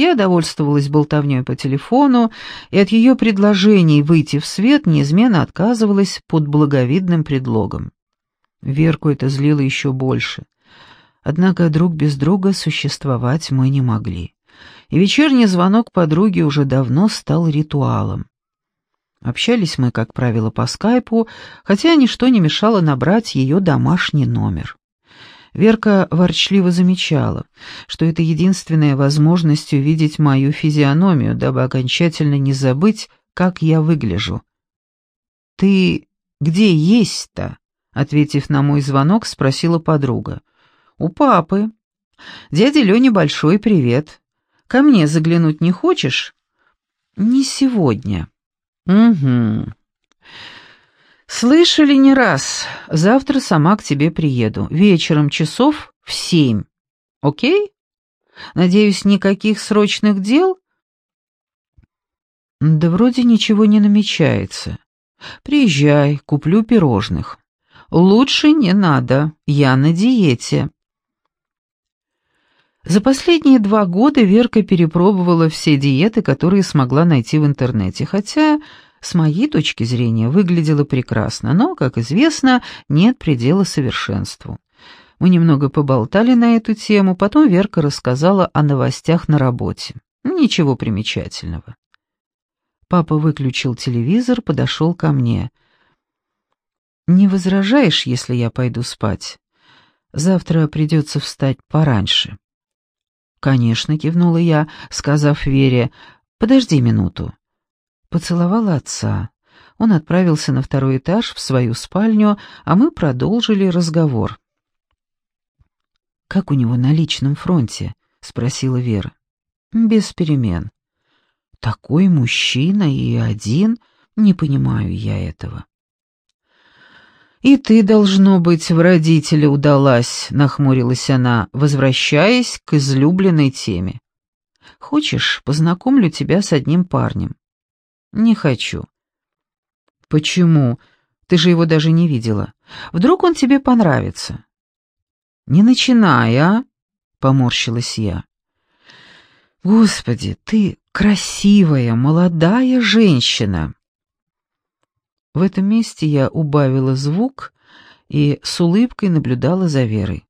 Я довольствовалась болтовней по телефону, и от ее предложений выйти в свет неизменно отказывалась под благовидным предлогом. Верку это злило еще больше. Однако друг без друга существовать мы не могли. И вечерний звонок подруги уже давно стал ритуалом. Общались мы, как правило, по скайпу, хотя ничто не мешало набрать ее домашний номер. Верка ворчливо замечала, что это единственная возможность увидеть мою физиономию, дабы окончательно не забыть, как я выгляжу. «Ты где есть-то?» — ответив на мой звонок, спросила подруга. «У папы. Дяде Лене большой привет. Ко мне заглянуть не хочешь?» «Не сегодня». «Угу. Слышали не раз. Завтра сама к тебе приеду. Вечером часов в семь. Окей? Надеюсь, никаких срочных дел?» «Да вроде ничего не намечается. Приезжай, куплю пирожных. Лучше не надо, я на диете». За последние два года Верка перепробовала все диеты, которые смогла найти в интернете, хотя, с моей точки зрения, выглядела прекрасно, но, как известно, нет предела совершенству. Мы немного поболтали на эту тему, потом Верка рассказала о новостях на работе. Ничего примечательного. Папа выключил телевизор, подошел ко мне. «Не возражаешь, если я пойду спать? Завтра придется встать пораньше». «Конечно», — кивнула я, сказав Вере, «подожди минуту». Поцеловала отца. Он отправился на второй этаж в свою спальню, а мы продолжили разговор. «Как у него на личном фронте?» — спросила Вера. «Без перемен». «Такой мужчина и один? Не понимаю я этого». «И ты, должно быть, в родителя удалась», — нахмурилась она, возвращаясь к излюбленной теме. «Хочешь, познакомлю тебя с одним парнем?» «Не хочу». «Почему? Ты же его даже не видела. Вдруг он тебе понравится?» «Не начинай, а?» — поморщилась я. «Господи, ты красивая, молодая женщина!» В этом месте я убавила звук и с улыбкой наблюдала за Верой.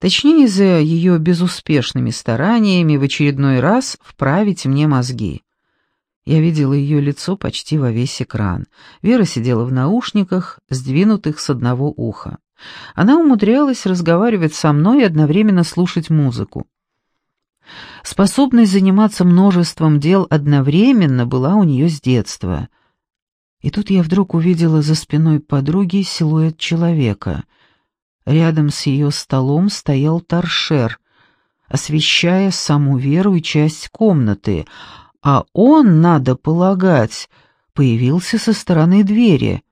Точнее, за ее безуспешными стараниями в очередной раз вправить мне мозги. Я видела ее лицо почти во весь экран. Вера сидела в наушниках, сдвинутых с одного уха. Она умудрялась разговаривать со мной и одновременно слушать музыку. Способность заниматься множеством дел одновременно была у нее с детства — и тут я вдруг увидела за спиной подруги силуэт человека. Рядом с ее столом стоял торшер, освещая саму Веру и часть комнаты, а он, надо полагать, появился со стороны двери.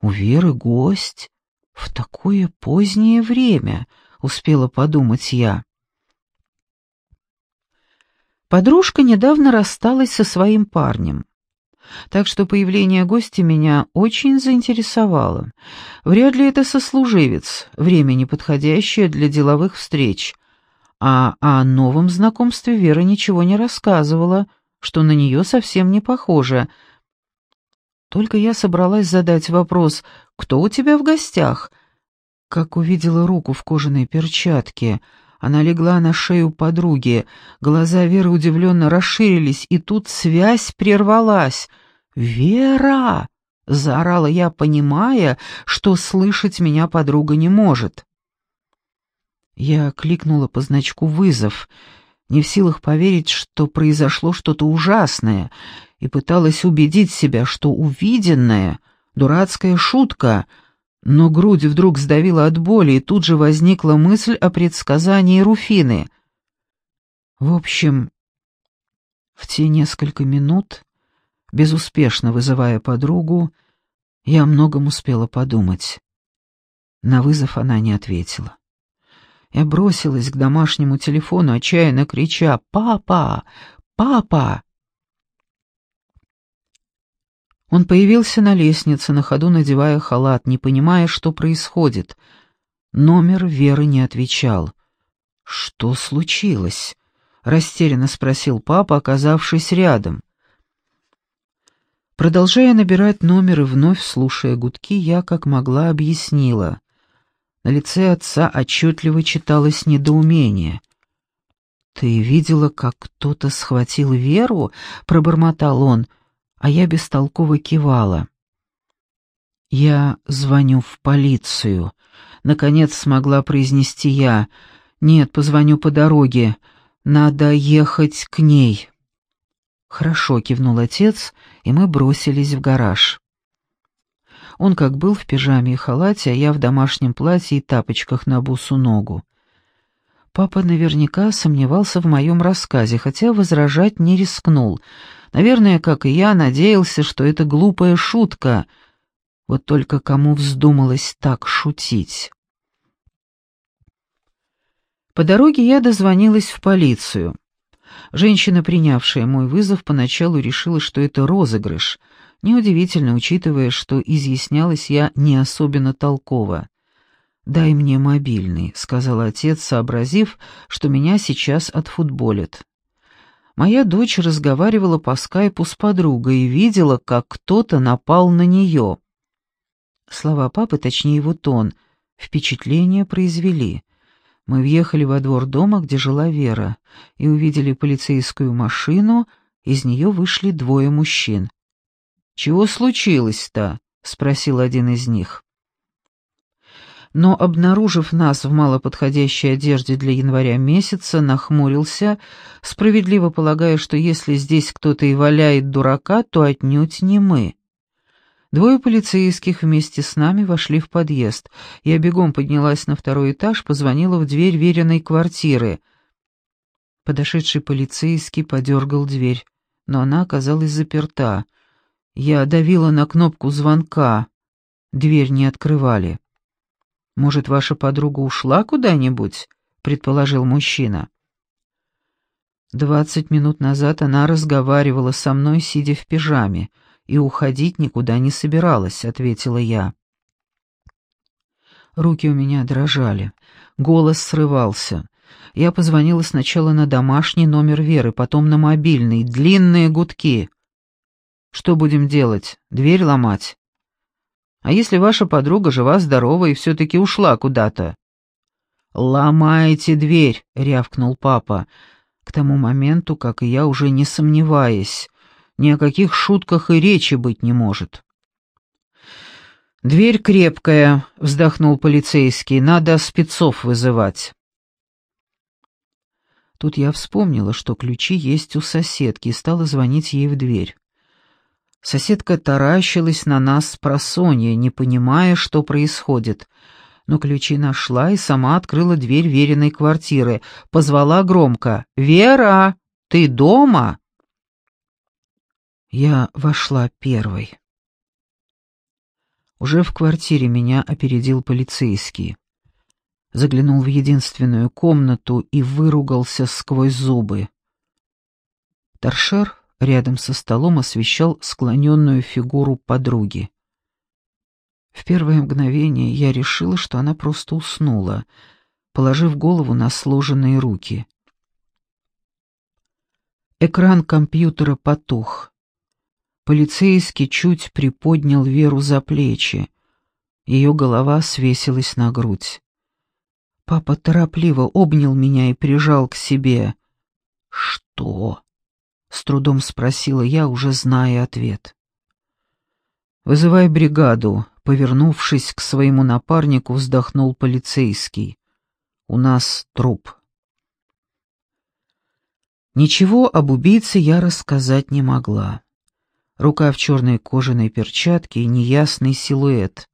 У Веры гость в такое позднее время, успела подумать я. Подружка недавно рассталась со своим парнем так что появление гостя меня очень заинтересовало. Вряд ли это сослуживец, время неподходящее для деловых встреч. А о новом знакомстве Вера ничего не рассказывала, что на нее совсем не похоже. Только я собралась задать вопрос «Кто у тебя в гостях?» Как увидела руку в кожаной перчатке — она легла на шею подруги, глаза Веры удивленно расширились, и тут связь прервалась. «Вера!» — заорала я, понимая, что слышать меня подруга не может. Я кликнула по значку «вызов», не в силах поверить, что произошло что-то ужасное, и пыталась убедить себя, что увиденное — дурацкая шутка, но грудь вдруг сдавила от боли, и тут же возникла мысль о предсказании Руфины. В общем, в те несколько минут безуспешно вызывая подругу, я о многом успела подумать. На вызов она не ответила. Я бросилась к домашнему телефону, отчаянно крича «Папа! Папа!». Он появился на лестнице, на ходу надевая халат, не понимая, что происходит. Номер Веры не отвечал. «Что случилось?» — растерянно спросил папа, оказавшись рядом. Продолжая набирать номер и вновь слушая гудки, я, как могла, объяснила. На лице отца отчетливо читалось недоумение. «Ты видела, как кто-то схватил Веру?» — пробормотал он, а я бестолково кивала. «Я звоню в полицию», — наконец смогла произнести я. «Нет, позвоню по дороге. Надо ехать к ней». «Хорошо», — кивнул отец, и мы бросились в гараж. Он как был в пижаме и халате, а я в домашнем платье и тапочках на бусу ногу. Папа наверняка сомневался в моем рассказе, хотя возражать не рискнул. Наверное, как и я, надеялся, что это глупая шутка. Вот только кому вздумалось так шутить? По дороге я дозвонилась в полицию. Женщина, принявшая мой вызов, поначалу решила, что это розыгрыш. Неудивительно, учитывая, что изъяснялась я не особенно толково. «Дай мне мобильный», — сказал отец, сообразив, что меня сейчас отфутболят. Моя дочь разговаривала по скайпу с подругой и видела, как кто-то напал на нее. Слова папы, точнее его тон, впечатление произвели. Мы въехали во двор дома, где жила Вера, и увидели полицейскую машину, из нее вышли двое мужчин. «Чего случилось-то?» — спросил один из них. Но, обнаружив нас в малоподходящей одежде для января месяца, нахмурился, справедливо полагая, что если здесь кто-то и валяет дурака, то отнюдь не мы. Двое полицейских вместе с нами вошли в подъезд. Я бегом поднялась на второй этаж, позвонила в дверь веренной квартиры. Подошедший полицейский подергал дверь, но она оказалась заперта. Я давила на кнопку звонка. Дверь не открывали. «Может, ваша подруга ушла куда-нибудь?» — предположил мужчина. Двадцать минут назад она разговаривала со мной, сидя в пижаме и уходить никуда не собиралась», — ответила я. Руки у меня дрожали, голос срывался. Я позвонила сначала на домашний номер Веры, потом на мобильный, длинные гудки. «Что будем делать? Дверь ломать?» «А если ваша подруга жива-здорова и все-таки ушла куда-то?» «Ломайте дверь!» — рявкнул папа. К тому моменту, как и я, уже не сомневаясь, ни о каких шутках и речи быть не может. «Дверь крепкая», — вздохнул полицейский, — «надо спецов вызывать». Тут я вспомнила, что ключи есть у соседки, и стала звонить ей в дверь. Соседка таращилась на нас с просонья, не понимая, что происходит. Но ключи нашла и сама открыла дверь веренной квартиры, позвала громко «Вера, ты дома?» Я вошла первой. Уже в квартире меня опередил полицейский. Заглянул в единственную комнату и выругался сквозь зубы. Торшер рядом со столом освещал склоненную фигуру подруги. В первое мгновение я решила, что она просто уснула, положив голову на сложенные руки. Экран компьютера потух. Полицейский чуть приподнял Веру за плечи. Ее голова свесилась на грудь. Папа торопливо обнял меня и прижал к себе. «Что?» — с трудом спросила я, уже зная ответ. «Вызывай бригаду», — повернувшись к своему напарнику, вздохнул полицейский. «У нас труп». Ничего об убийце я рассказать не могла рука в черной кожаной перчатке и неясный силуэт.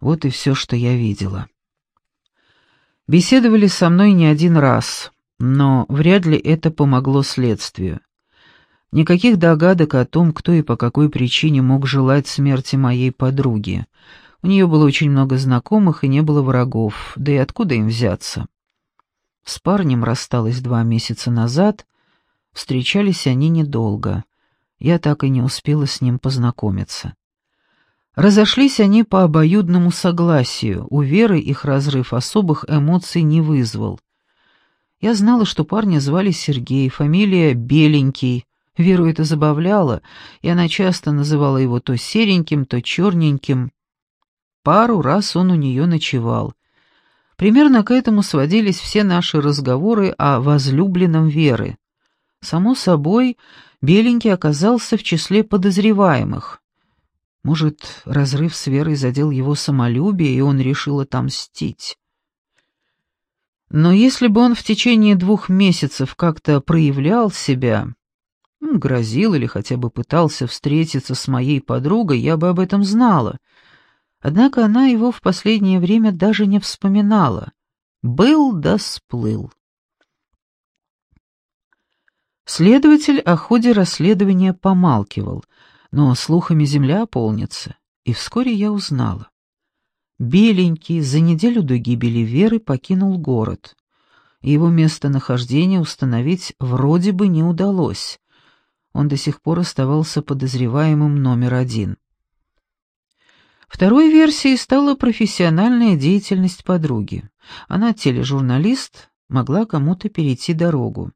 Вот и все, что я видела. Беседовали со мной не один раз, но вряд ли это помогло следствию. Никаких догадок о том, кто и по какой причине мог желать смерти моей подруги. У нее было очень много знакомых и не было врагов, да и откуда им взяться? С парнем рассталась два месяца назад, встречались они недолго — я так и не успела с ним познакомиться. Разошлись они по обоюдному согласию, у Веры их разрыв особых эмоций не вызвал. Я знала, что парня звали Сергей, фамилия Беленький. Веру это забавляло, и она часто называла его то сереньким, то черненьким. Пару раз он у нее ночевал. Примерно к этому сводились все наши разговоры о возлюбленном Веры. Само собой, Беленький оказался в числе подозреваемых. Может, разрыв с Верой задел его самолюбие, и он решил отомстить. Но если бы он в течение двух месяцев как-то проявлял себя, грозил или хотя бы пытался встретиться с моей подругой, я бы об этом знала. Однако она его в последнее время даже не вспоминала. Был да сплыл. Следователь о ходе расследования помалкивал, но слухами земля полнится, и вскоре я узнала. Беленький за неделю до гибели Веры покинул город. Его местонахождение установить вроде бы не удалось. Он до сих пор оставался подозреваемым номер один. Второй версией стала профессиональная деятельность подруги. Она, тележурналист, могла кому-то перейти дорогу.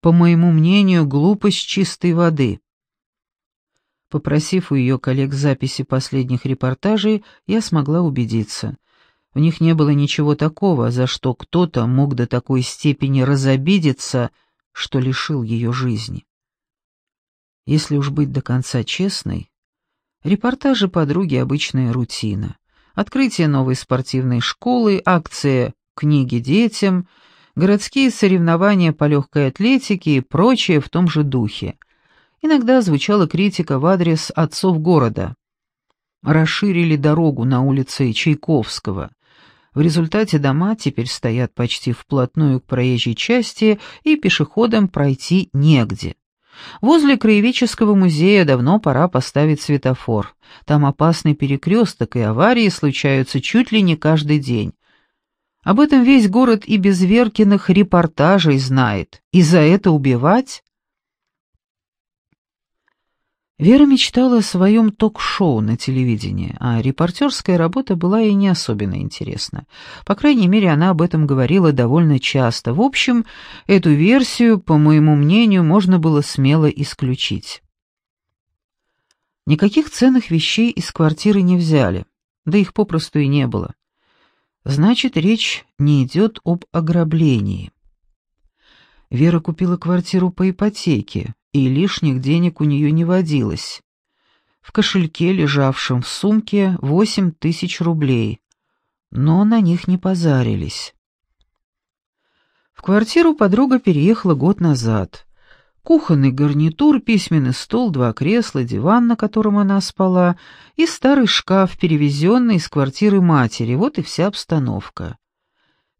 По моему мнению, глупость чистой воды. Попросив у ее коллег записи последних репортажей, я смогла убедиться. В них не было ничего такого, за что кто-то мог до такой степени разобидеться, что лишил ее жизни. Если уж быть до конца честной, репортажи подруги — обычная рутина. Открытие новой спортивной школы, акция «Книги детям», городские соревнования по легкой атлетике и прочее в том же духе — Иногда звучала критика в адрес отцов города. Расширили дорогу на улице Чайковского. В результате дома теперь стоят почти вплотную к проезжей части, и пешеходам пройти негде. Возле краеведческого музея давно пора поставить светофор. Там опасный перекресток, и аварии случаются чуть ли не каждый день. Об этом весь город и без Веркиных репортажей знает. И за это убивать? Вера мечтала о своем ток-шоу на телевидении, а репортерская работа была ей не особенно интересна. По крайней мере, она об этом говорила довольно часто. В общем, эту версию, по моему мнению, можно было смело исключить. Никаких ценных вещей из квартиры не взяли, да их попросту и не было. Значит, речь не идет об ограблении. Вера купила квартиру по ипотеке, и лишних денег у нее не водилось. В кошельке, лежавшем в сумке, восемь тысяч рублей, но на них не позарились. В квартиру подруга переехала год назад. Кухонный гарнитур, письменный стол, два кресла, диван, на котором она спала, и старый шкаф, перевезенный из квартиры матери, вот и вся обстановка.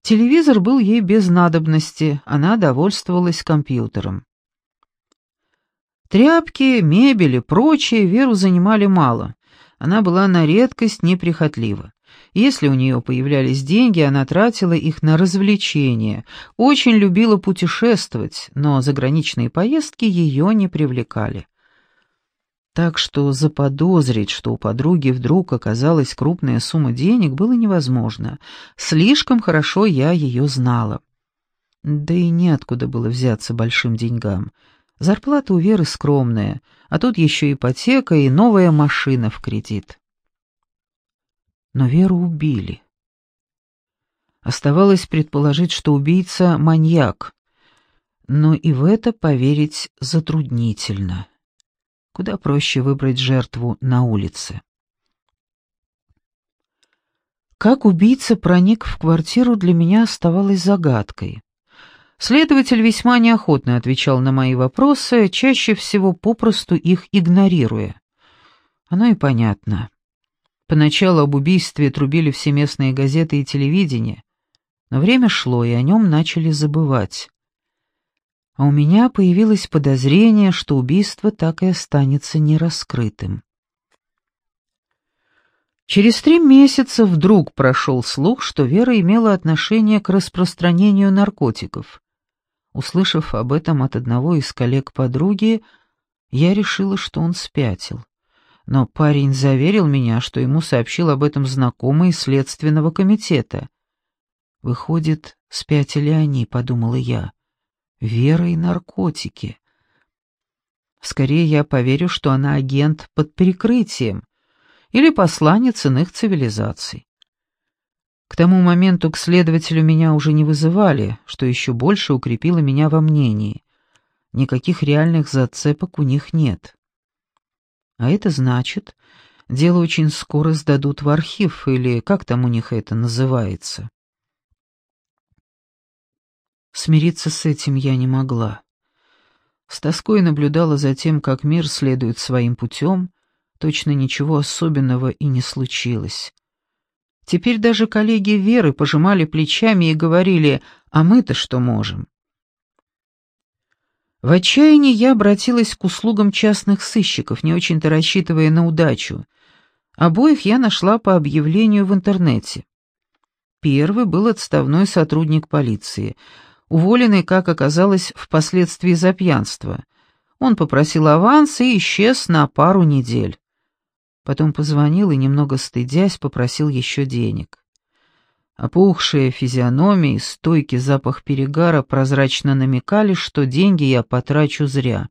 Телевизор был ей без надобности, она довольствовалась компьютером. Тряпки, мебель и прочее Веру занимали мало. Она была на редкость неприхотлива. Если у нее появлялись деньги, она тратила их на развлечения. Очень любила путешествовать, но заграничные поездки ее не привлекали. Так что заподозрить, что у подруги вдруг оказалась крупная сумма денег, было невозможно. Слишком хорошо я ее знала. Да и неоткуда было взяться большим деньгам. Зарплата у Веры скромная, а тут еще ипотека и новая машина в кредит. Но Веру убили. Оставалось предположить, что убийца — маньяк, но и в это поверить затруднительно. Куда проще выбрать жертву на улице. Как убийца проник в квартиру, для меня оставалось загадкой. Следователь весьма неохотно отвечал на мои вопросы, чаще всего попросту их игнорируя. Оно и понятно. Поначалу об убийстве трубили все местные газеты и телевидение, но время шло, и о нем начали забывать. А у меня появилось подозрение, что убийство так и останется нераскрытым. Через три месяца вдруг прошел слух, что Вера имела отношение к распространению наркотиков. Услышав об этом от одного из коллег подруги, я решила, что он спятил. Но парень заверил меня, что ему сообщил об этом знакомый из следственного комитета. Выходит, Спятили они, подумала я. Вера и наркотики. Скорее я поверю, что она агент под прикрытием или посланец иных цивилизаций. К тому моменту к следователю меня уже не вызывали, что еще больше укрепило меня во мнении. Никаких реальных зацепок у них нет. А это значит, дело очень скоро сдадут в архив, или как там у них это называется. Смириться с этим я не могла. С тоской наблюдала за тем, как мир следует своим путем, точно ничего особенного и не случилось. Теперь даже коллеги Веры пожимали плечами и говорили «А мы-то что можем?». В отчаянии я обратилась к услугам частных сыщиков, не очень-то рассчитывая на удачу. Обоих я нашла по объявлению в интернете. Первый был отставной сотрудник полиции, уволенный, как оказалось, впоследствии за пьянство. Он попросил аванс и исчез на пару недель. Потом позвонил и, немного стыдясь, попросил еще денег. Опухшая физиономия и стойкий запах перегара прозрачно намекали, что деньги я потрачу зря.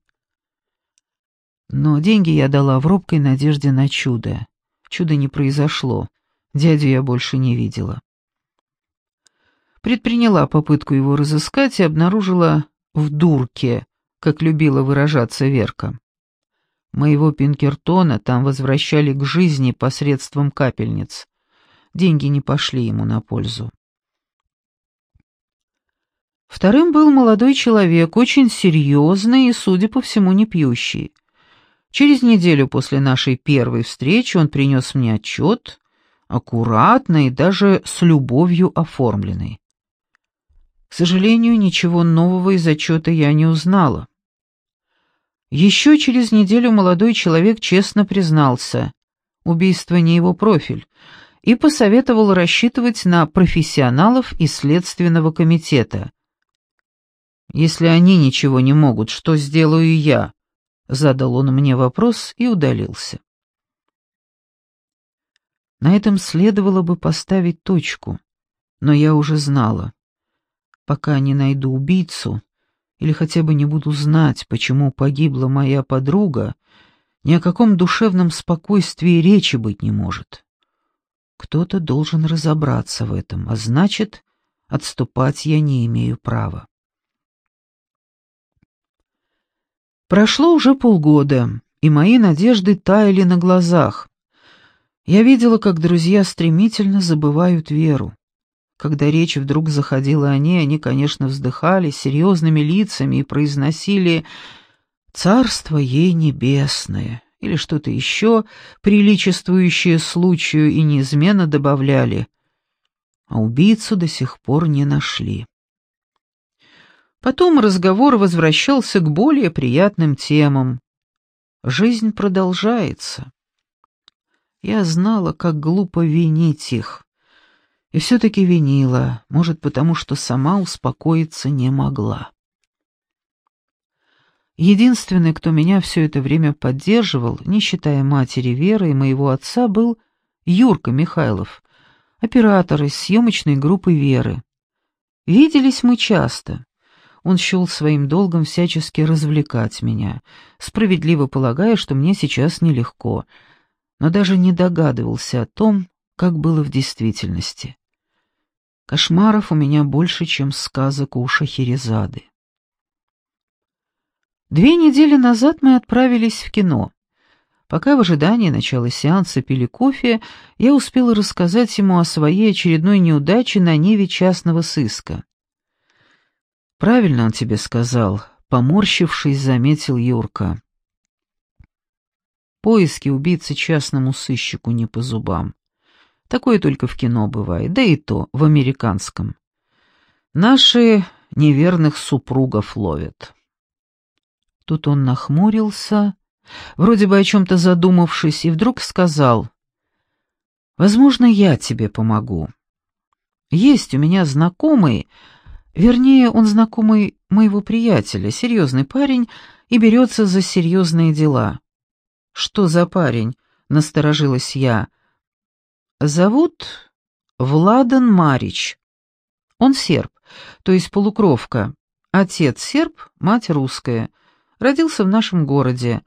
Но деньги я дала в робкой надежде на чудо. Чудо не произошло, дядю я больше не видела. Предприняла попытку его разыскать и обнаружила в дурке, как любила выражаться Верка. Моего Пинкертона там возвращали к жизни посредством капельниц. Деньги не пошли ему на пользу. Вторым был молодой человек, очень серьезный и, судя по всему, не пьющий. Через неделю после нашей первой встречи он принес мне отчет, аккуратный даже с любовью оформленный. К сожалению, ничего нового из отчета я не узнала. Еще через неделю молодой человек честно признался, убийство не его профиль, и посоветовал рассчитывать на профессионалов из Следственного комитета. «Если они ничего не могут, что сделаю я?» Задал он мне вопрос и удалился. На этом следовало бы поставить точку, но я уже знала. Пока не найду убийцу, или хотя бы не буду знать, почему погибла моя подруга, ни о каком душевном спокойствии речи быть не может. Кто-то должен разобраться в этом, а значит, отступать я не имею права. Прошло уже полгода, и мои надежды таяли на глазах. Я видела, как друзья стремительно забывают веру. Когда речь вдруг заходила о ней, они, конечно, вздыхали серьезными лицами и произносили «Царство ей небесное» или что-то еще, приличествующее случаю, и неизменно добавляли «А убийцу до сих пор не нашли». Потом разговор возвращался к более приятным темам. Жизнь продолжается. Я знала, как глупо винить их. И все-таки винила, может, потому что сама успокоиться не могла. Единственный, кто меня все это время поддерживал, не считая матери Веры и моего отца, был Юрка Михайлов, оператор из съемочной группы Веры. Виделись мы часто. Он счел своим долгом всячески развлекать меня, справедливо полагая, что мне сейчас нелегко, но даже не догадывался о том, как было в действительности. Кошмаров у меня больше, чем сказок у Шахерезады. Две недели назад мы отправились в кино. Пока в ожидании начала сеанса пили кофе, я успела рассказать ему о своей очередной неудаче на ниве частного сыска. «Правильно он тебе сказал», — поморщившись, заметил Юрка. «Поиски убийцы частному сыщику не по зубам. Такое только в кино бывает, да и то в американском. Наши неверных супругов ловят. Тут он нахмурился, вроде бы о чем-то задумавшись, и вдруг сказал, «Возможно, я тебе помогу. Есть у меня знакомый, вернее, он знакомый моего приятеля, серьезный парень, и берется за серьезные дела». «Что за парень?» — насторожилась я — Зовут Владан Марич. Он серб, то есть полукровка. Отец серб, мать русская. Родился в нашем городе.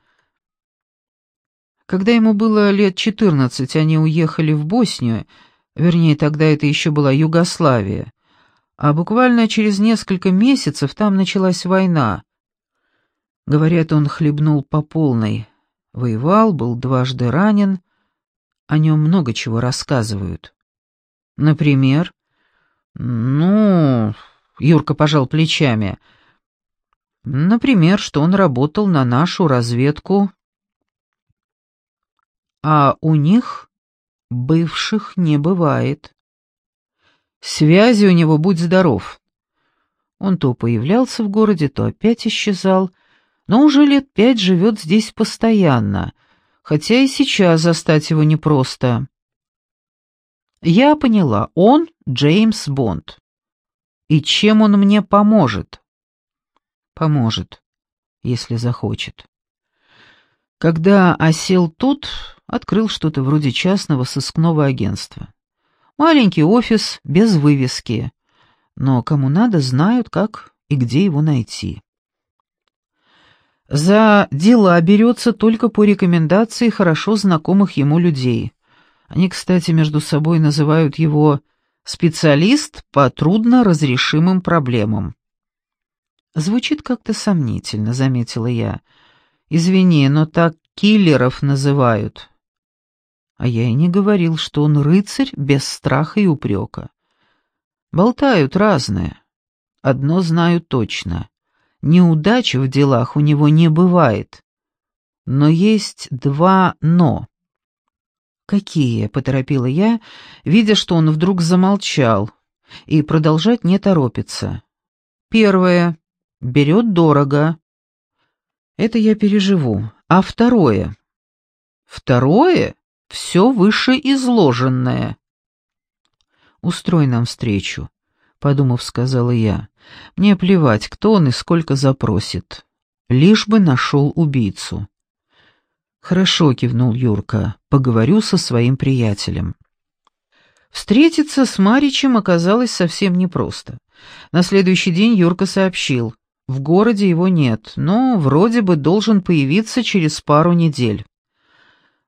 Когда ему было лет четырнадцать, они уехали в Боснию, вернее, тогда это еще была Югославия. А буквально через несколько месяцев там началась война. Говорят, он хлебнул по полной. Воевал, был дважды ранен. О нем много чего рассказывают. Например? Ну, Юрка пожал плечами. Например, что он работал на нашу разведку. А у них бывших не бывает. Связи у него, будь здоров. Он то появлялся в городе, то опять исчезал, но уже лет пять живет здесь постоянно, хотя и сейчас застать его непросто. Я поняла, он Джеймс Бонд. И чем он мне поможет? Поможет, если захочет. Когда осел тут, открыл что-то вроде частного сыскного агентства. Маленький офис, без вывески. Но кому надо, знают, как и где его найти. За дела берется только по рекомендации хорошо знакомых ему людей. Они, кстати, между собой называют его «специалист по трудно разрешимым проблемам». Звучит как-то сомнительно, заметила я. Извини, но так киллеров называют. А я и не говорил, что он рыцарь без страха и упрека. Болтают разное. Одно знаю точно. Неудачи в делах у него не бывает. Но есть два «но». «Какие?» — поторопила я, видя, что он вдруг замолчал и продолжать не торопится. «Первое. Берет дорого. Это я переживу. А второе?» «Второе?» все вышеизложенное. «Устрой нам встречу», — подумав, сказала я. «Мне плевать, кто он и сколько запросит. Лишь бы нашел убийцу». «Хорошо», — кивнул Юрка, — «поговорю со своим приятелем». Встретиться с Маричем оказалось совсем непросто. На следующий день Юрка сообщил, в городе его нет, но вроде бы должен появиться через пару недель.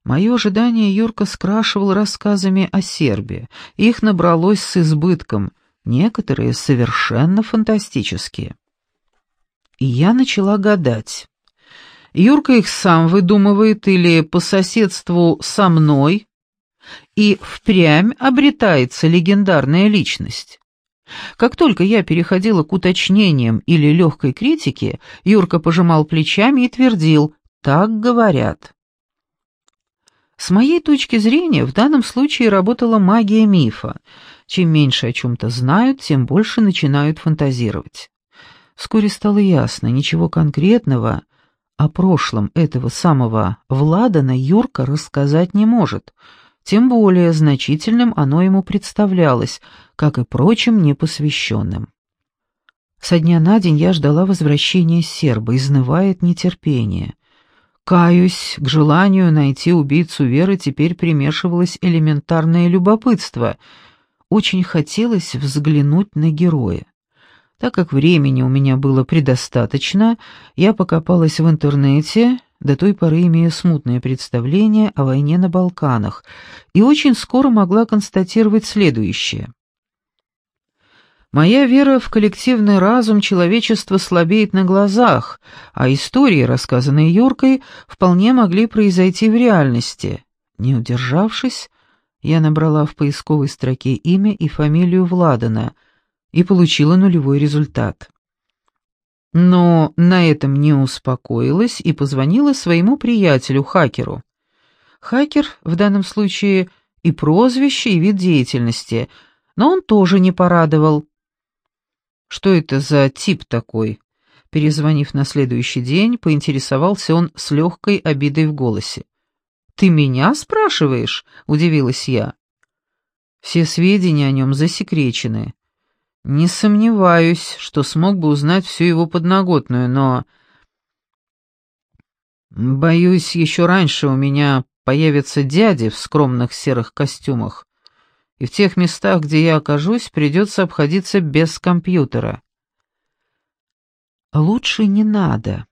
Мое ожидание Юрка скрашивал рассказами о Сербии. Их набралось с избытком, некоторые совершенно фантастические. И я начала гадать. Юрка их сам выдумывает или по соседству со мной, и впрямь обретается легендарная личность. Как только я переходила к уточнениям или легкой критике, Юрка пожимал плечами и твердил «так говорят». С моей точки зрения, в данном случае работала магия мифа. Чем меньше о чем-то знают, тем больше начинают фантазировать. Вскоре стало ясно, ничего конкретного о прошлом этого самого Владана Юрка рассказать не может, тем более значительным оно ему представлялось, как и прочим непосвященным. Со дня на день я ждала возвращения серба, изнывая от нетерпения — Каюсь, к желанию найти убийцу Веры теперь примешивалось элементарное любопытство. Очень хотелось взглянуть на героя. Так как времени у меня было предостаточно, я покопалась в интернете, до той поры имея смутное представление о войне на Балканах, и очень скоро могла констатировать следующее. Моя вера в коллективный разум человечества слабеет на глазах, а истории, рассказанные Юркой, вполне могли произойти в реальности. Не удержавшись, я набрала в поисковой строке имя и фамилию Владана и получила нулевой результат. Но на этом не успокоилась и позвонила своему приятелю-хакеру. Хакер в данном случае и прозвище, и вид деятельности, но он тоже не порадовал. Что это за тип такой? Перезвонив на следующий день, поинтересовался он с легкой обидой в голосе. «Ты меня спрашиваешь?» — удивилась я. «Все сведения о нем засекречены. Не сомневаюсь, что смог бы узнать всю его подноготную, но...» «Боюсь, еще раньше у меня появятся дяди в скромных серых костюмах, и в тех местах, где я окажусь, придется обходиться без компьютера. Лучше не надо.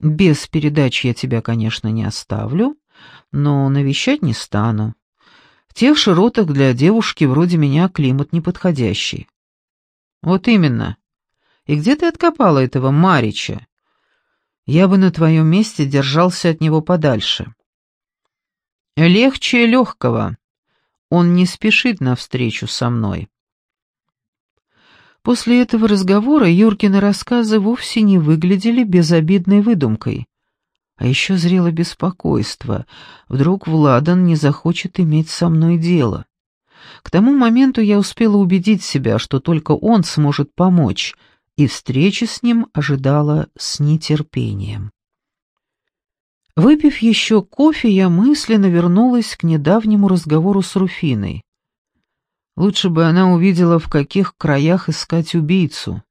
Без передач я тебя, конечно, не оставлю, но навещать не стану. В тех широтах для девушки вроде меня климат неподходящий. Вот именно. И где ты откопала этого Марича? Я бы на твоем месте держался от него подальше. Легче легкого. Он не спешит навстречу со мной. После этого разговора Юркины рассказы вовсе не выглядели безобидной выдумкой. А еще зрело беспокойство. Вдруг Владан не захочет иметь со мной дело. К тому моменту я успела убедить себя, что только он сможет помочь, и встречи с ним ожидала с нетерпением. Выпив еще кофе, я мысленно вернулась к недавнему разговору с Руфиной. Лучше бы она увидела, в каких краях искать убийцу.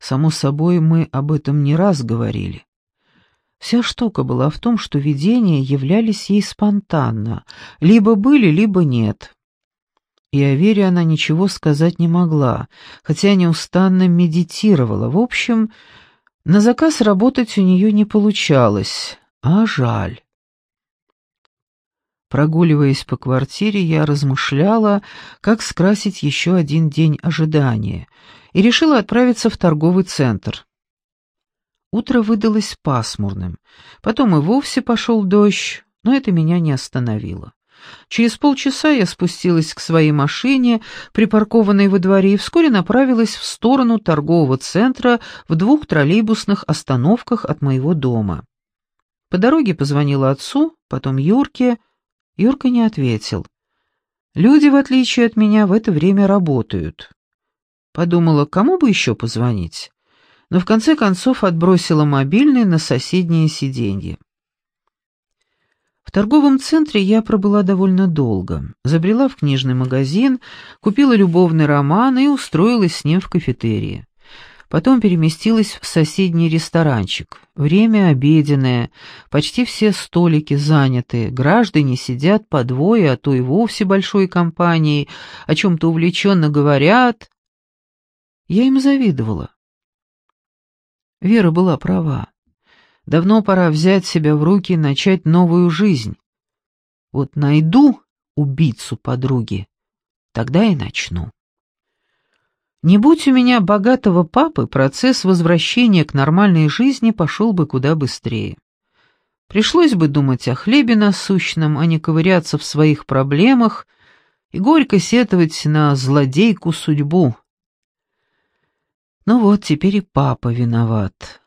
Само собой, мы об этом не раз говорили. Вся штука была в том, что видения являлись ей спонтанно, либо были, либо нет. И о Вере она ничего сказать не могла, хотя неустанно медитировала. В общем, на заказ работать у нее не получалось. А жаль. Прогуливаясь по квартире, я размышляла, как скрасить еще один день ожидания, и решила отправиться в торговый центр. Утро выдалось пасмурным, потом и вовсе пошел дождь, но это меня не остановило. Через полчаса я спустилась к своей машине, припаркованной во дворе, и вскоре направилась в сторону торгового центра в двух троллейбусных остановках от моего дома. По дороге позвонила отцу, потом Юрке. Юрка не ответил. Люди, в отличие от меня, в это время работают. Подумала, кому бы еще позвонить, но в конце концов отбросила мобильный на соседнее сиденье. В торговом центре я пробыла довольно долго. Забрела в книжный магазин, купила любовный роман и устроилась с ним в кафетерии. Потом переместилась в соседний ресторанчик. Время обеденное, почти все столики заняты, граждане сидят по двое, а то и вовсе большой компанией, о чем-то увлеченно говорят. Я им завидовала. Вера была права. Давно пора взять себя в руки и начать новую жизнь. Вот найду убийцу подруги, тогда и начну. Не будь у меня богатого папы, процесс возвращения к нормальной жизни пошел бы куда быстрее. Пришлось бы думать о хлебе насущном, а не ковыряться в своих проблемах и горько сетовать на злодейку судьбу. Ну вот, теперь и папа виноват.